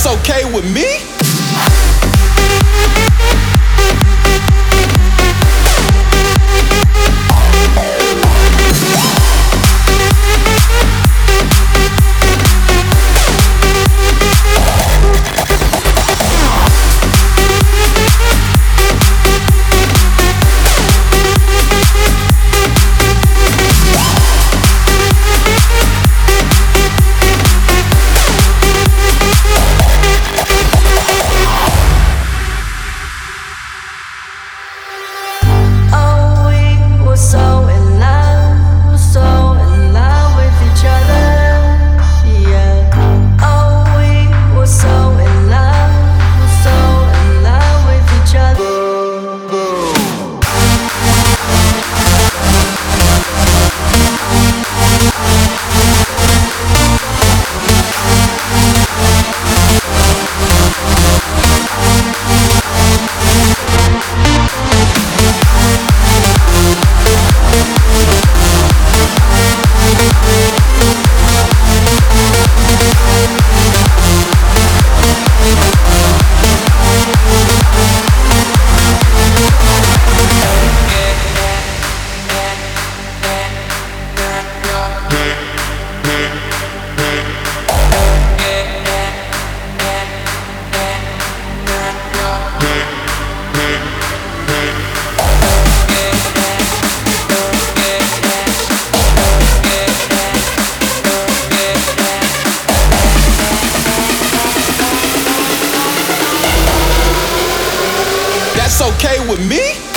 That's okay with me? Okay with me?